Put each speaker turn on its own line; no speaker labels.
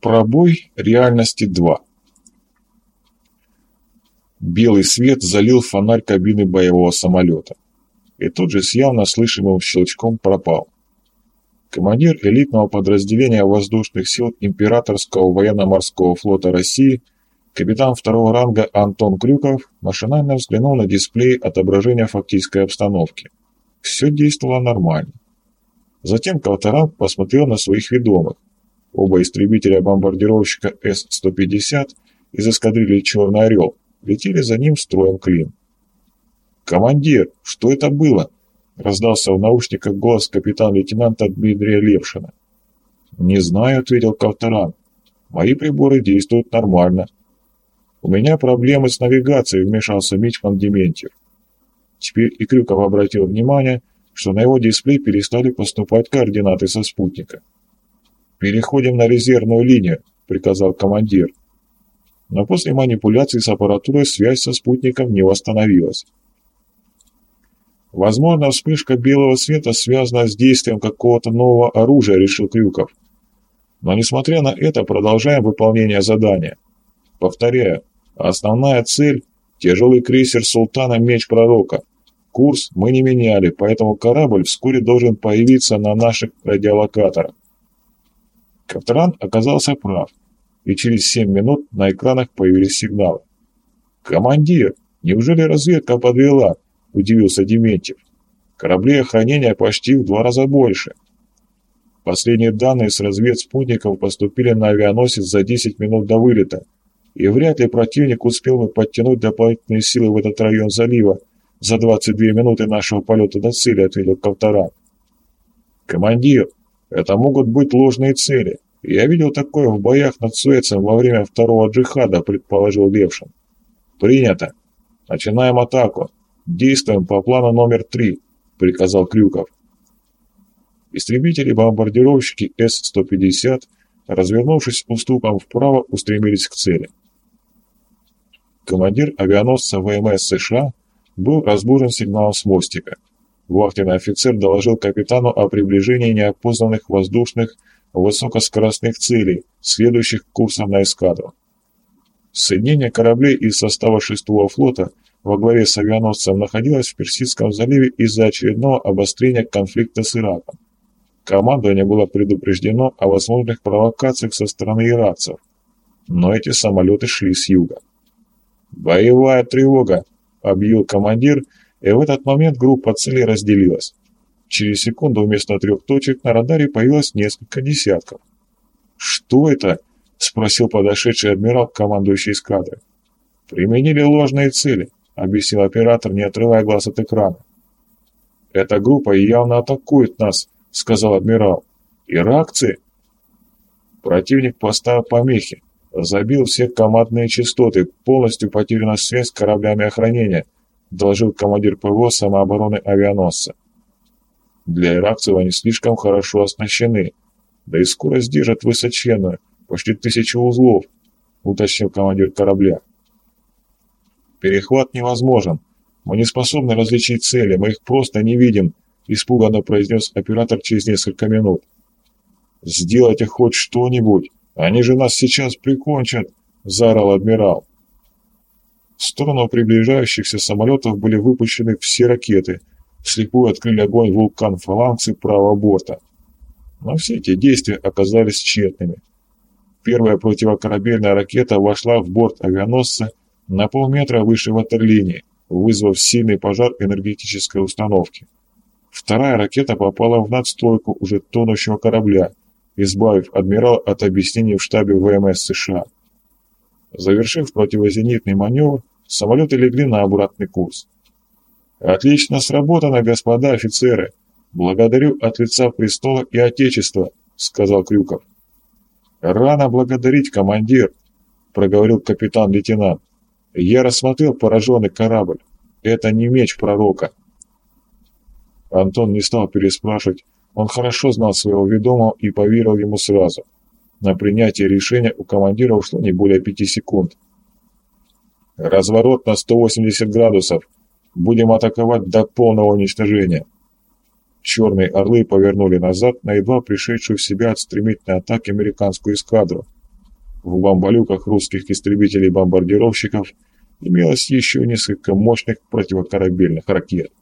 Пробой реальности 2 Белый свет залил фонарь кабины боевого самолета. И тут же с явно слышимым щелчком пропал. Командир элитного подразделения воздушных сил Императорского военно-морского флота России, капитан второго ранга Антон Крюков, машинально взглянул на дисплей отображения фактической обстановки. Все действовало нормально. Затем Калтеран посмотрел на своих ведомых. Оба истребителя-бомбардировщика С-150 из эскадрильи «Черный орел» летели за ним строем клин. «Командир, что это было?» — раздался в наушниках голос капитан-лейтенанта Дмитрия Левшина. «Не знаю», — ответил Кавторан. «Мои приборы действуют нормально». «У меня проблемы с навигацией», — вмешался Мичман Дементьев. Теперь и Крюков обратил внимание, что на его дисплей перестали поступать координаты со спутника. «Переходим на резервную линию», — приказал командир. Но после манипуляций с аппаратурой связь со спутником не восстановилась. Возможно, вспышка белого света связана с действием какого-то нового оружия, решил Крюков. Но несмотря на это, продолжаем выполнение задания. Повторяю, основная цель – тяжелый крейсер «Султана. Меч Пророка». Курс мы не меняли, поэтому корабль вскоре должен появиться на наших радиолокаторах. Каптран оказался прав, и через 7 минут на экранах появились сигналы. «Командир, неужели разведка подвела?» – удивился Дементьев. «Кораблей охранения почти в два раза больше». Последние данные с разведспутников поступили на авианосец за 10 минут до вылета, и вряд ли противник успел бы подтянуть дополнительные силы в этот район залива за 22 минуты нашего полета до цели, ответил Ковторан. «Командир, это могут быть ложные цели. Я видел такое в боях над Суэцем во время второго джихада, предположил Левшин. Принято. Начинаем атаку. Действуем по плану номер три, приказал Крюков. Истребители-бомбардировщики С-150, развернувшись уступом вправо, устремились к цели. Командир авианосца ВМС США был разбужен сигналом с мостика. Вахтенный офицер доложил капитану о приближении неопознанных воздушных высокоскоростных целей, следующих курсом на эскадру. Соединение кораблей из состава 6-го флота во главе с авианосцем находилось в Персидском заливе из-за очередного обострения конфликта с Ираком. Командование было предупреждено о возможных провокациях со стороны иракцев, но эти самолеты шли с юга. «Боевая тревога!» — объявил командир — и в этот момент группа целей разделилась. Через секунду вместо трех точек на радаре появилось несколько десятков. «Что это?» — спросил подошедший адмирал, командующий эскадрой. «Применили ложные цели», — объяснил оператор, не отрывая глаз от экрана. «Эта группа явно атакует нас», — сказал адмирал. «Иракцы?» Противник поставил помехи, забил все командные частоты, полностью потеряна связь с кораблями охранения —— доложил командир ПВО самообороны авианосца. «Для иракцев они слишком хорошо оснащены, да и скорость держат высоченную, почти тысячу узлов», — уточнил командир корабля. «Перехват невозможен. Мы не способны различить цели, мы их просто не видим», — испуганно произнес оператор через несколько минут. «Сделайте хоть что-нибудь, они же нас сейчас прикончат», — заорал адмирал. В сторону приближающихся самолетов были выпущены все ракеты. Вслепую открыли огонь вулкан фаланксы правого борта. Но все эти действия оказались тщетными. Первая противокорабельная ракета вошла в борт авианосца на полметра выше ватерлинии, вызвав сильный пожар энергетической установки. Вторая ракета попала в надстройку уже тонущего корабля, избавив адмирала от объяснений в штабе ВМС США. Завершив противозенитный маневр, самолеты легли на обратный курс. «Отлично сработано, господа офицеры! Благодарю от лица престола и Отечества!» — сказал Крюков. «Рано благодарить, командир!» — проговорил капитан-лейтенант. «Я рассмотрел пораженный корабль. Это не меч пророка». Антон не стал переспрашивать. Он хорошо знал своего ведомого и поверил ему сразу — на принятие решения у командира ушло не более пяти секунд. «Разворот на 180 градусов. Будем атаковать до полного уничтожения». Черные орлы повернули назад на едва пришедшую в себя от стремительной атаки американскую эскадру, в бомболюках русских истребителей-бомбардировщиков имелось еще несколько мощных противокорабельных ракет.